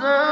تَحْزَنُونَ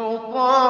يُطَافُ